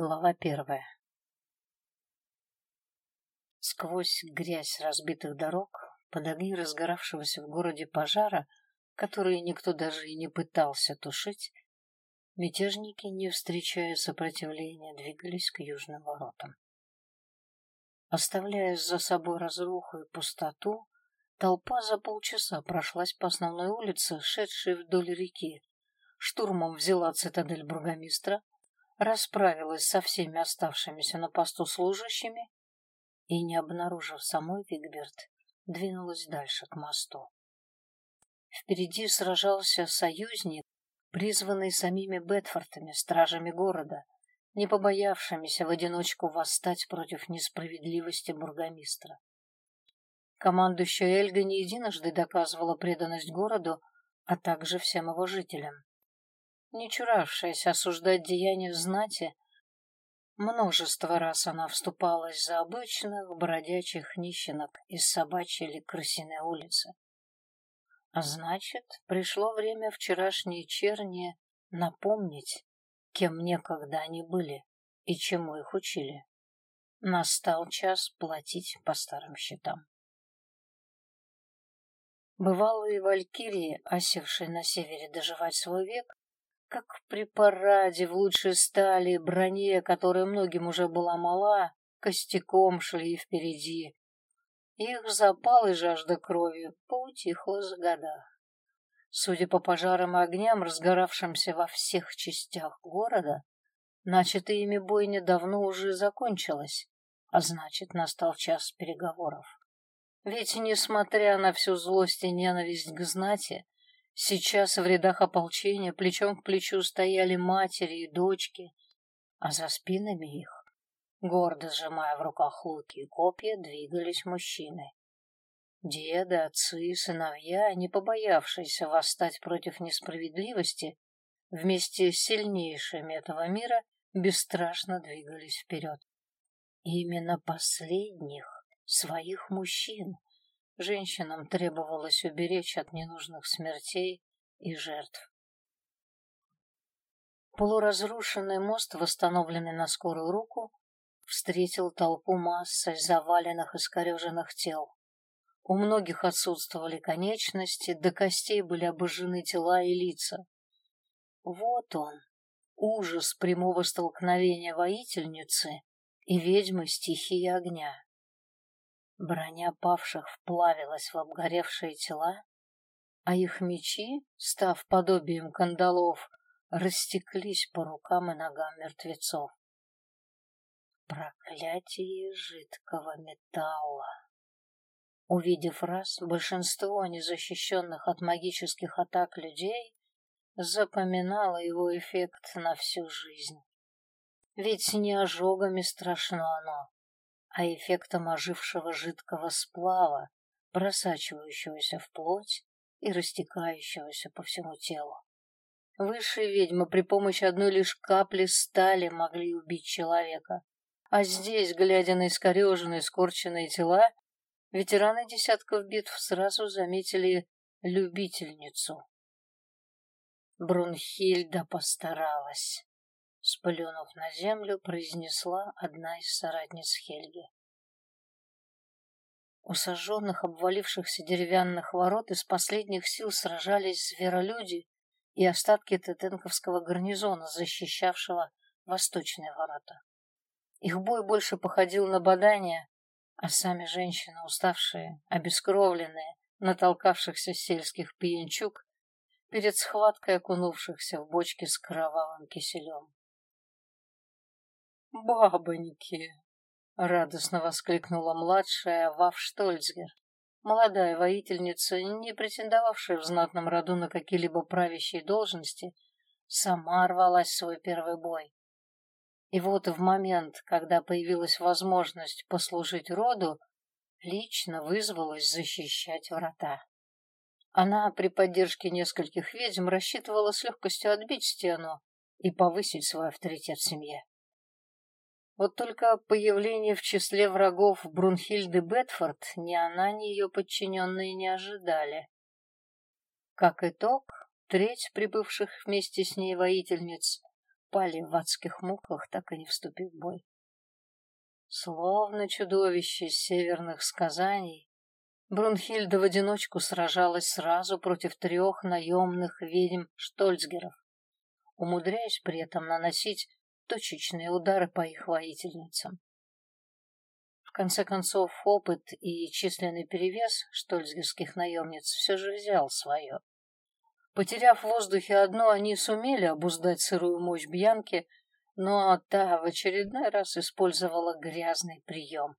Глава первая. Сквозь грязь разбитых дорог, под огни разгоравшегося в городе пожара, которые никто даже и не пытался тушить, мятежники, не встречая сопротивления, двигались к южным воротам. Оставляя за собой разруху и пустоту, толпа за полчаса прошлась по основной улице, шедшей вдоль реки, штурмом взяла цитадель бургомистра, расправилась со всеми оставшимися на посту служащими и, не обнаружив самой Вигберт, двинулась дальше к мосту. Впереди сражался союзник, призванный самими Бетфортами, стражами города, не побоявшимися в одиночку восстать против несправедливости бургомистра. Командующая Эльга не единожды доказывала преданность городу, а также всем его жителям не чуравшаяся осуждать деяния знати, множество раз она вступалась за обычных бродячих нищенок из собачьей или крысиной улицы. А значит, пришло время вчерашней черни напомнить, кем некогда они были и чему их учили. Настал час платить по старым счетам. Бывалые валькирии, осевшие на севере доживать свой век, как при параде в лучшей стали, броне, которая многим уже была мала, костяком шли впереди. Их запал и жажда крови поутихла за года. Судя по пожарам и огням, разгоравшимся во всех частях города, начатая ими бойня давно уже закончилась, а значит, настал час переговоров. Ведь, несмотря на всю злость и ненависть к знати, Сейчас в рядах ополчения плечом к плечу стояли матери и дочки, а за спинами их, гордо сжимая в руках луки и копья, двигались мужчины. Деды, отцы, сыновья, не побоявшиеся восстать против несправедливости, вместе с сильнейшими этого мира бесстрашно двигались вперед. И именно последних, своих мужчин, Женщинам требовалось уберечь от ненужных смертей и жертв. Полуразрушенный мост, восстановленный на скорую руку, встретил толпу массой заваленных и скореженных тел. У многих отсутствовали конечности, до костей были обожжены тела и лица. Вот он, ужас прямого столкновения воительницы и ведьмы стихии огня. Броня павших вплавилась в обгоревшие тела, а их мечи, став подобием кандалов, растеклись по рукам и ногам мертвецов. Проклятие жидкого металла. Увидев раз, большинство незащищенных от магических атак людей запоминало его эффект на всю жизнь. Ведь не ожогами страшно оно, а эффектом ожившего жидкого сплава, просачивающегося в плоть и растекающегося по всему телу. Высшие ведьмы при помощи одной лишь капли стали могли убить человека, а здесь, глядя на искореженные, скорченные тела, ветераны десятков битв сразу заметили любительницу. Брунхильда постаралась сплюнув на землю, произнесла одна из соратниц Хельги. У сожженных, обвалившихся деревянных ворот из последних сил сражались зверолюди и остатки Тетенковского гарнизона, защищавшего восточные ворота. Их бой больше походил на бадание, а сами женщины, уставшие, обескровленные, натолкавшихся сельских пьянчук, перед схваткой окунувшихся в бочки с кровавым киселем. «Бабоньки!» — радостно воскликнула младшая Вавштольцгер, молодая воительница, не претендовавшая в знатном роду на какие-либо правящие должности, сама рвалась в свой первый бой. И вот в момент, когда появилась возможность послужить роду, лично вызвалась защищать врата. Она при поддержке нескольких ведьм рассчитывала с легкостью отбить стену и повысить свой авторитет в семье. Вот только появление в числе врагов Брунхильды Бетфорд ни она, ни ее подчиненные не ожидали. Как итог, треть прибывших вместе с ней воительниц пали в адских муках, так и не вступив в бой. Словно чудовище северных сказаний, Брунхильда в одиночку сражалась сразу против трех наемных ведьм Штольцгеров, умудряясь при этом наносить точечные удары по их воительницам. В конце концов, опыт и численный перевес штольцгерских наемниц все же взял свое. Потеряв в воздухе одно, они сумели обуздать сырую мощь Бьянки, но та в очередной раз использовала грязный прием.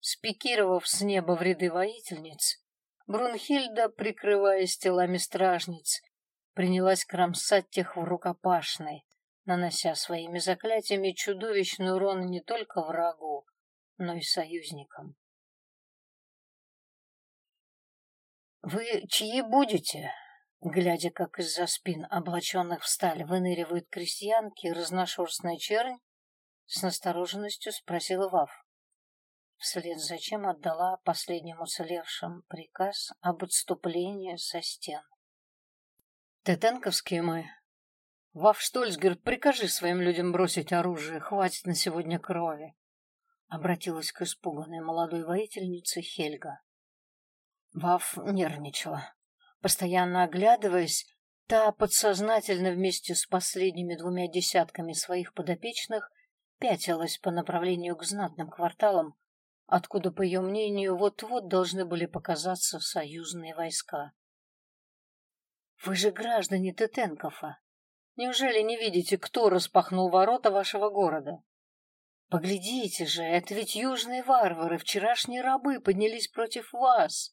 Спикировав с неба в ряды воительниц, Брунхильда, прикрываясь телами стражниц, принялась кромсать тех в рукопашной, нанося своими заклятиями чудовищный урон не только врагу, но и союзникам. «Вы чьи будете?» Глядя, как из-за спин, облаченных в сталь, выныривают крестьянки и разношерстная чернь, с настороженностью спросила Вав. Вслед за чем отдала последним уцелевшим приказ об отступлении со стен. «Тетенковские мы. Вав Штольцгер, прикажи своим людям бросить оружие, хватит на сегодня крови», обратилась к испуганной молодой воительнице Хельга. Вав нервничала. Постоянно оглядываясь, та подсознательно вместе с последними двумя десятками своих подопечных пятилась по направлению к знатным кварталам, откуда, по ее мнению, вот-вот должны были показаться союзные войска. «Вы же граждане Тетенкова. Неужели не видите, кто распахнул ворота вашего города? Поглядите же, это ведь южные варвары, вчерашние рабы поднялись против вас.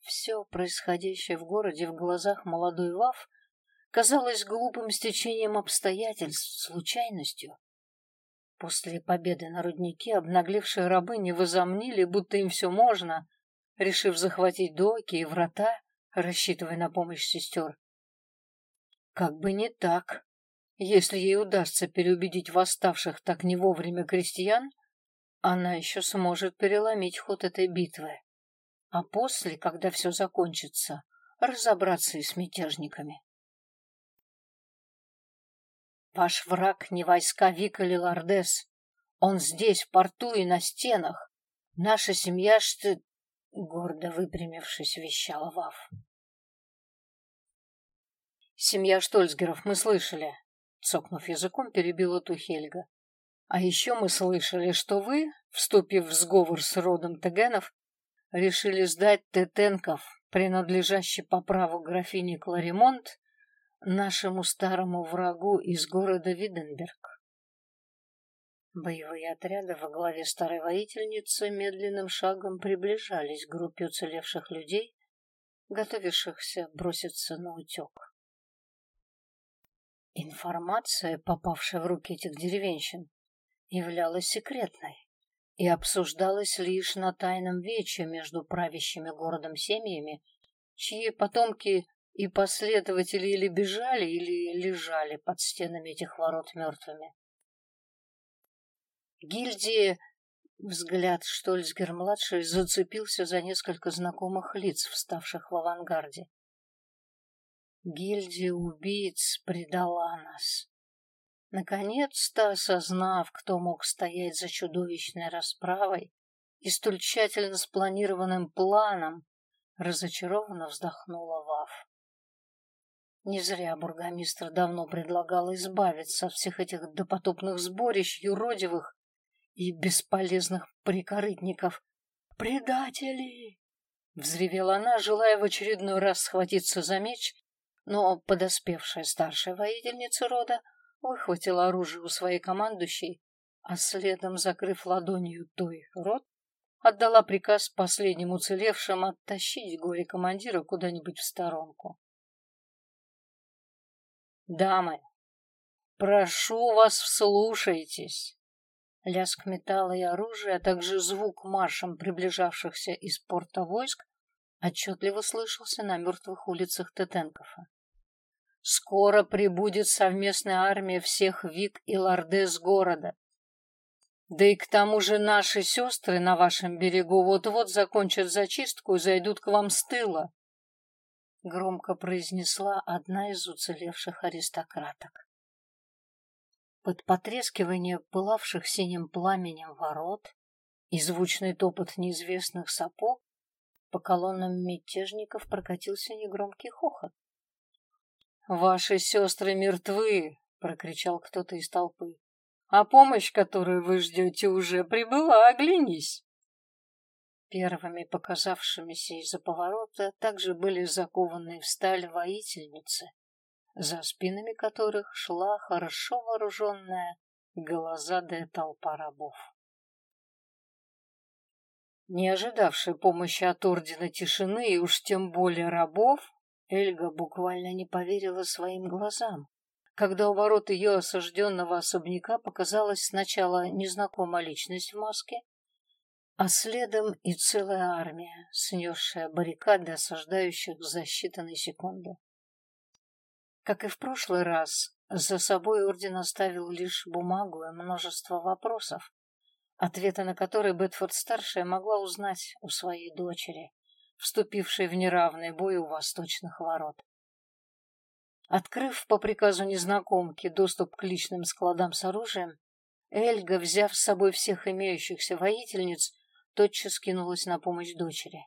Все происходящее в городе в глазах молодой Вав казалось глупым стечением обстоятельств, случайностью. После победы на руднике обнаглевшие рабы не возомнили, будто им все можно, решив захватить доки и врата, рассчитывая на помощь сестер. Как бы не так. Если ей удастся переубедить восставших так не вовремя крестьян, она еще сможет переломить ход этой битвы а после, когда все закончится, разобраться и с мятежниками. Ваш враг не войска Вика или Лордес. Он здесь, в порту и на стенах. Наша семья, что... Гордо выпрямившись, вещала Вав. Семья Штольцгеров, мы слышали. Цокнув языком, перебила Тухельга. А еще мы слышали, что вы, вступив в сговор с родом Тегенов, решили сдать Тетенков, принадлежащий по праву графине Кларимонт, нашему старому врагу из города Виденберг. Боевые отряды во главе старой воительницы медленным шагом приближались к группе уцелевших людей, готовившихся броситься на утек. Информация, попавшая в руки этих деревенщин, являлась секретной и обсуждалось лишь на тайном вече между правящими городом семьями, чьи потомки и последователи или бежали, или лежали под стенами этих ворот мертвыми. Гильдии взгляд Штольцгер-младший зацепился за несколько знакомых лиц, вставших в авангарде. Гильдия убийц предала нас. Наконец-то, осознав, кто мог стоять за чудовищной расправой и столь тщательно спланированным планом, разочарованно вздохнула Вав. Не зря бургомистр давно предлагал избавиться от всех этих допотопных сборищ юродивых и бесполезных прикорытников. «Предатели!» — взревела она, желая в очередной раз схватиться за меч, но подоспевшая старшая воительница рода выхватила оружие у своей командующей, а следом, закрыв ладонью той рот, отдала приказ последним уцелевшим оттащить горе-командира куда-нибудь в сторонку. «Дамы, прошу вас, вслушайтесь!» Лязг металла и оружия, а также звук маршем приближавшихся из порта войск отчетливо слышался на мертвых улицах Тетенкова. Скоро прибудет совместная армия всех Вик и Лордес города. Да и к тому же наши сестры на вашем берегу вот-вот закончат зачистку и зайдут к вам с тыла. Громко произнесла одна из уцелевших аристократок. Под потрескивание пылавших синим пламенем ворот и звучный топот неизвестных сапог по колоннам мятежников прокатился негромкий хохот. «Ваши сестры мертвы!» — прокричал кто-то из толпы. «А помощь, которую вы ждете, уже прибыла, оглянись!» Первыми показавшимися из-за поворота также были закованы в сталь воительницы, за спинами которых шла хорошо вооруженная голозадая толпа рабов. Не ожидавшая помощи от Ордена Тишины и уж тем более рабов, Эльга буквально не поверила своим глазам, когда у ворот ее осажденного особняка показалась сначала незнакомая личность в маске, а следом и целая армия, снесшая баррикады осаждающих за считанные секунды. Как и в прошлый раз, за собой орден оставил лишь бумагу и множество вопросов, ответы на которые Бетфорд-старшая могла узнать у своей дочери, вступившей в неравный бой у восточных ворот. Открыв по приказу незнакомки доступ к личным складам с оружием, Эльга, взяв с собой всех имеющихся воительниц, тотчас кинулась на помощь дочери.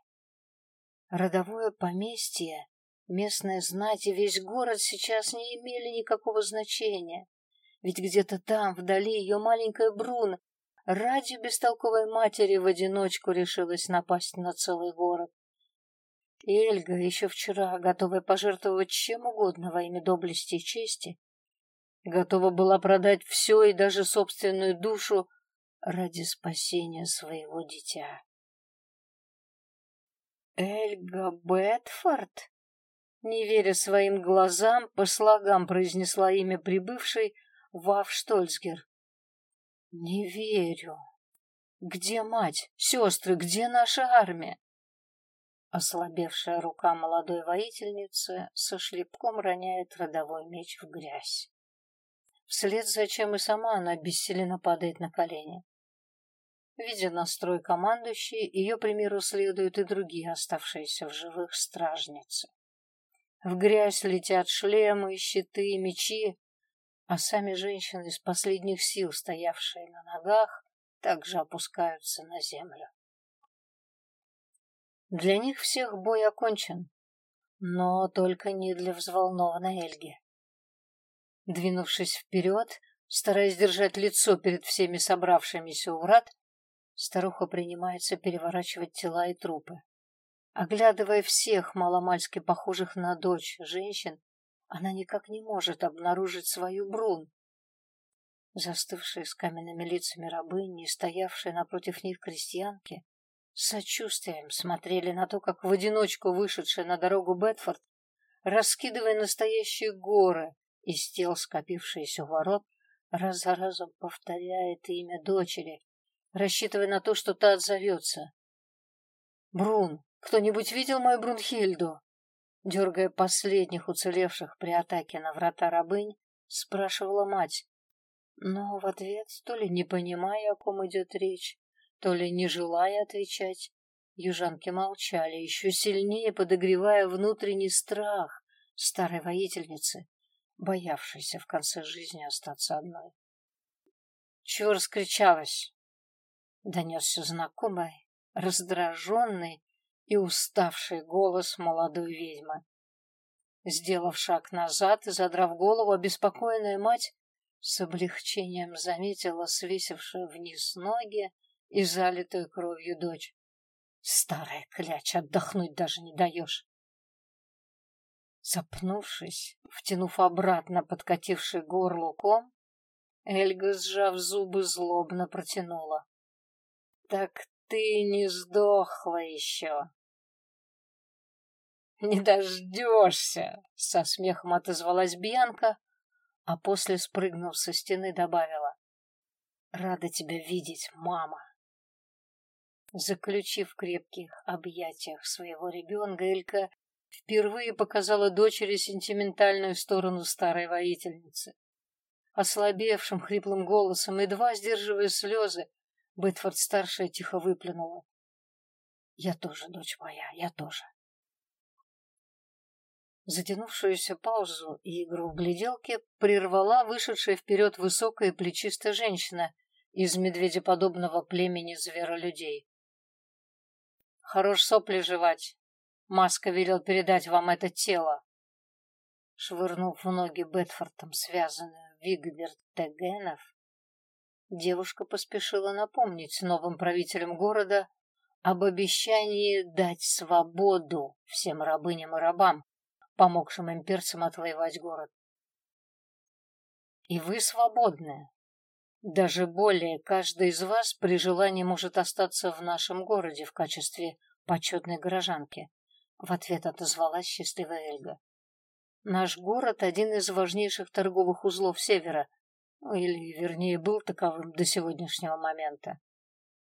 Родовое поместье Местная знать и весь город сейчас не имели никакого значения, ведь где-то там, вдали, ее маленькая Бруно ради бестолковой матери в одиночку решилась напасть на целый город. Эльга, еще вчера готовая пожертвовать чем угодно во имя доблести и чести, готова была продать все и даже собственную душу ради спасения своего дитя. Эльга Бетфорд? Не веря своим глазам, по слогам произнесла имя прибывшей Вав Штольцгер. Не верю. Где мать, сестры, где наша армия? Ослабевшая рука молодой воительницы со шлепком роняет родовой меч в грязь. Вслед за чем и сама она бессиленно падает на колени. Видя настрой командующей, ее примеру следуют и другие оставшиеся в живых стражницы. В грязь летят шлемы, щиты, мечи, а сами женщины из последних сил, стоявшие на ногах, также опускаются на землю. Для них всех бой окончен, но только не для взволнованной Эльги. Двинувшись вперед, стараясь держать лицо перед всеми собравшимися у врат, старуха принимается переворачивать тела и трупы. Оглядывая всех маломальски похожих на дочь женщин, она никак не может обнаружить свою Брун. Застывшие с каменными лицами рабыни и стоявшие напротив них крестьянки с сочувствием смотрели на то, как в одиночку вышедшая на дорогу Бетфорд, раскидывая настоящие горы из тел, скопившиеся у ворот, раз за разом повторяет имя дочери, рассчитывая на то, что та отзовется. «Брун, кто-нибудь видел мою Брунхильду? Дергая последних уцелевших при атаке на врата рабынь, спрашивала мать. Но в ответ, то ли не понимая, о ком идет речь, то ли не желая отвечать, южанки молчали, еще сильнее подогревая внутренний страх старой воительницы, боявшейся в конце жизни остаться одной. Чего раскричалась? Донесся знакомый, раздраженный и уставший голос молодой ведьмы. Сделав шаг назад и задрав голову, обеспокоенная мать с облегчением заметила свесившую вниз ноги и залитую кровью дочь. Старая кляч, отдохнуть даже не даешь. Запнувшись, втянув обратно подкативший горло ком, Эльга, сжав зубы, злобно протянула. — Так ты не сдохла еще. «Не дождешься!» — со смехом отозвалась Бьянка, а после, спрыгнув со стены, добавила. «Рада тебя видеть, мама!» Заключив в крепких объятиях своего ребенка, Элька впервые показала дочери сентиментальную сторону старой воительницы. Ослабевшим хриплым голосом, едва сдерживая слезы, Бетфорд-старшая тихо выплюнула. «Я тоже, дочь моя, я тоже. Затянувшуюся паузу и игру в гляделке прервала вышедшая вперед высокая плечистая женщина из медведеподобного племени зверолюдей. «Хорош сопли жевать. Маска велел передать вам это тело». Швырнув в ноги Бетфортом связанную Вигберт Тегенов, девушка поспешила напомнить новым правителям города об обещании дать свободу всем рабыням и рабам, помогшим имперцам отвоевать город. И вы свободны. Даже более, каждый из вас при желании может остаться в нашем городе в качестве почетной горожанки. В ответ отозвалась счастливая Эльга. Наш город — один из важнейших торговых узлов Севера, или, вернее, был таковым до сегодняшнего момента.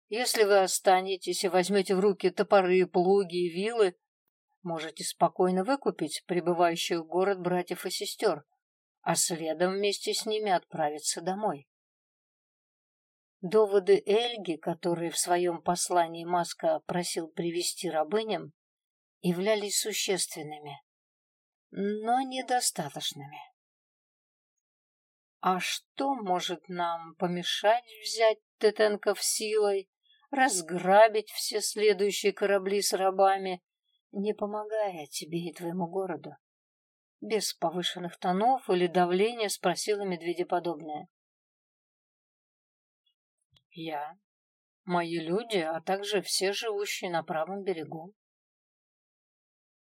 Если вы останетесь и возьмете в руки топоры, плуги и вилы, можете спокойно выкупить прибывающих в город братьев и сестер, а следом вместе с ними отправиться домой. Доводы Эльги, которые в своем послании Маска просил привести рабыням, являлись существенными, но недостаточными. А что может нам помешать взять Тетенков силой, разграбить все следующие корабли с рабами, не помогая тебе и твоему городу? Без повышенных тонов или давления спросила медведеподобная. Я, мои люди, а также все живущие на правом берегу.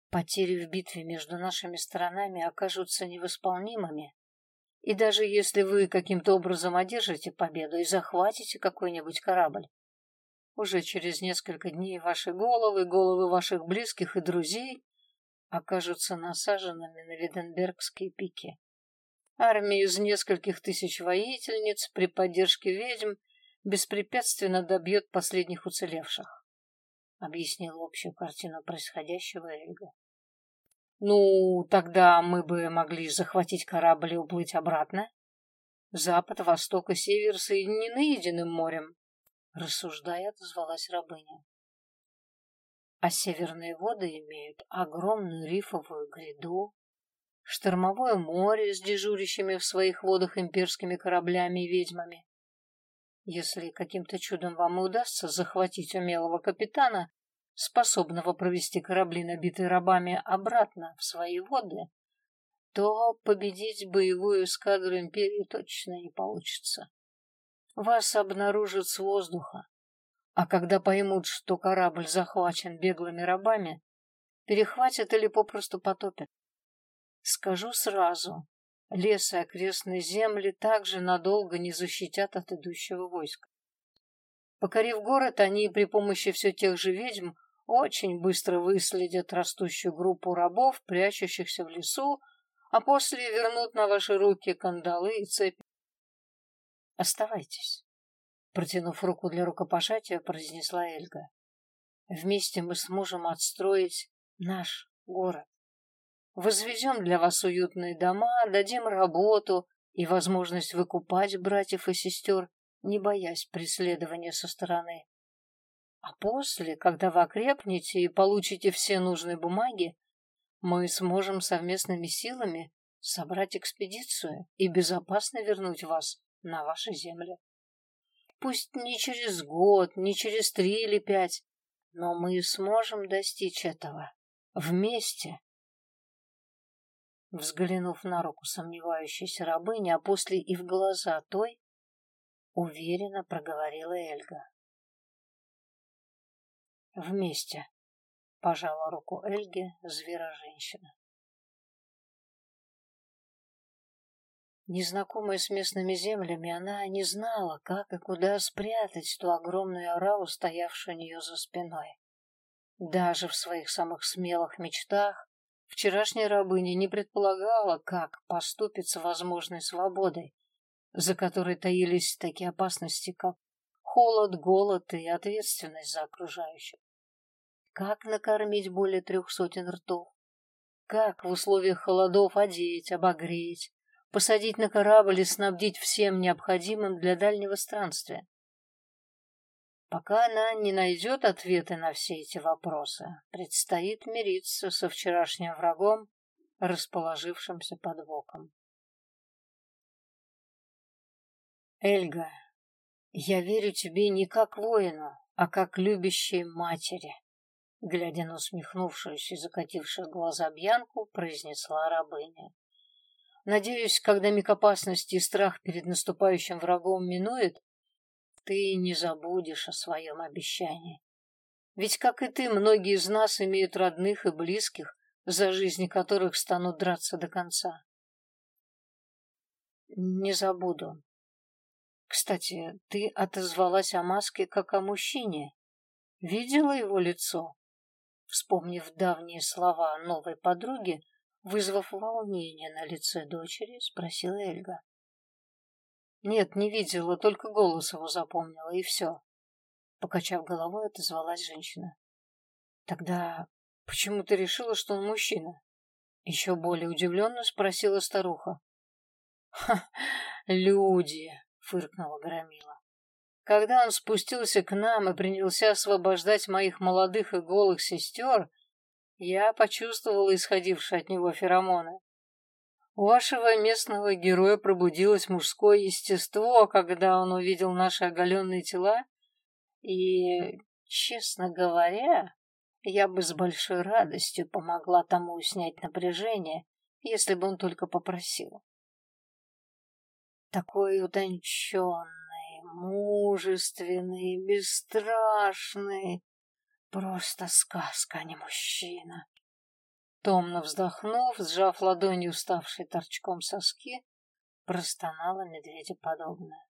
Потери в битве между нашими сторонами окажутся невосполнимыми, и даже если вы каким-то образом одержите победу и захватите какой-нибудь корабль, уже через несколько дней ваши головы, головы ваших близких и друзей окажутся насаженными на Виденбергские пики. Армия из нескольких тысяч воительниц при поддержке ведьм беспрепятственно добьет последних уцелевших, объяснил общую картину происходящего Эльга. Ну, тогда мы бы могли захватить корабль и уплыть обратно. Запад, восток и север соединены единым морем, рассуждая, отозвалась рабыня. А северные воды имеют огромную рифовую гряду, штормовое море с дежурящими в своих водах имперскими кораблями и ведьмами, если каким-то чудом вам и удастся захватить умелого капитана, способного провести корабли, набитые рабами, обратно в свои воды, то победить боевую эскадру Империи точно не получится. Вас обнаружат с воздуха, а когда поймут, что корабль захвачен беглыми рабами, перехватят или попросту потопят. Скажу сразу, Лес и окрестные земли также надолго не защитят от идущего войска. Покорив город, они при помощи все тех же ведьм очень быстро выследят растущую группу рабов, прячущихся в лесу, а после вернут на ваши руки кандалы и цепи. Оставайтесь. Протянув руку для рукопожатия, произнесла Эльга. Вместе мы сможем отстроить наш город. Возведем для вас уютные дома, дадим работу и возможность выкупать братьев и сестер, не боясь преследования со стороны. А после, когда вы окрепнете и получите все нужные бумаги, мы сможем совместными силами собрать экспедицию и безопасно вернуть вас на ваши земли. Пусть не через год, не через три или пять, но мы сможем достичь этого вместе взглянув на руку сомневающейся рабыни, а после и в глаза той, уверенно проговорила Эльга. Вместе пожала руку Эльге звера-женщина. Незнакомая с местными землями, она не знала, как и куда спрятать ту огромную ораву, стоявшую у нее за спиной. Даже в своих самых смелых мечтах Вчерашняя рабыня не предполагала, как поступит с возможной свободой, за которой таились такие опасности, как холод, голод и ответственность за окружающих. Как накормить более трех сотен ртов? Как в условиях холодов одеть, обогреть, посадить на корабль и снабдить всем необходимым для дальнего странствия? Пока она не найдет ответы на все эти вопросы, предстоит мириться со вчерашним врагом расположившимся под боком. Эльга, я верю тебе не как воину, а как любящей матери, глядя на усмехнувшуюся и закатившую глаза Бьянку, произнесла рабыня. Надеюсь, когда миг опасности и страх перед наступающим врагом минует, ты не забудешь о своем обещании. Ведь, как и ты, многие из нас имеют родных и близких, за жизни которых станут драться до конца. Не забуду, кстати, ты отозвалась о маске как о мужчине. Видела его лицо? Вспомнив давние слова новой подруги, вызвав волнение на лице дочери, спросила Эльга. Нет, не видела, только голос его запомнила, и все. Покачав головой, отозвалась женщина. Тогда почему ты решила, что он мужчина? Еще более удивленно спросила старуха. Ха, люди, фыркнула Громила. Когда он спустился к нам и принялся освобождать моих молодых и голых сестер, я почувствовала исходившие от него феромоны. У вашего местного героя пробудилось мужское естество, когда он увидел наши оголенные тела, и, честно говоря, я бы с большой радостью помогла тому снять напряжение, если бы он только попросил такой утонченный, мужественный, бесстрашный. Просто сказка, а не мужчина. Томно вздохнув, сжав ладонью уставший торчком соски, простонала медведеподобная.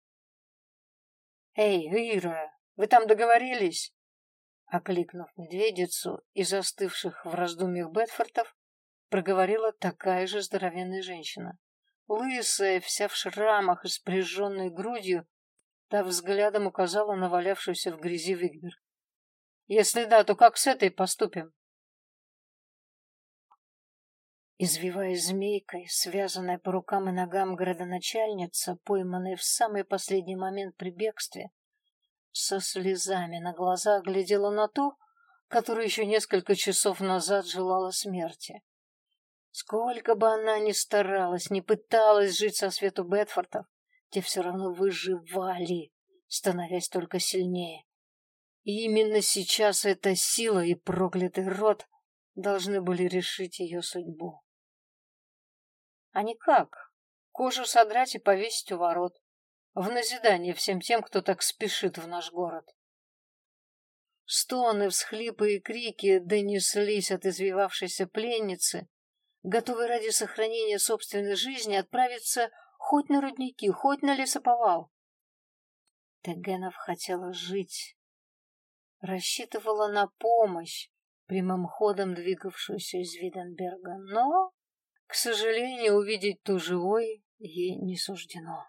«Эй, Ира, вы там договорились?» Окликнув медведицу и застывших в раздумьях Бетфортов, проговорила такая же здоровенная женщина. Лысая, вся в шрамах и спряженной грудью, та взглядом указала на валявшуюся в грязи Вигбер. «Если да, то как с этой поступим?» Извиваясь змейкой, связанная по рукам и ногам градоначальница, пойманная в самый последний момент при бегстве, со слезами на глазах глядела на ту, которая еще несколько часов назад желала смерти. Сколько бы она ни старалась, ни пыталась жить со свету Бетфортов, те все равно выживали, становясь только сильнее. И именно сейчас эта сила и проклятый род должны были решить ее судьбу. А никак. Кожу содрать и повесить у ворот. В назидание всем тем, кто так спешит в наш город. Стоны, всхлипы и крики донеслись от извивавшейся пленницы, готовый ради сохранения собственной жизни отправиться хоть на рудники, хоть на лесоповал. Тегенов хотела жить, рассчитывала на помощь, прямым ходом двигавшуюся из Виденберга, но, к сожалению, увидеть ту живой ей не суждено.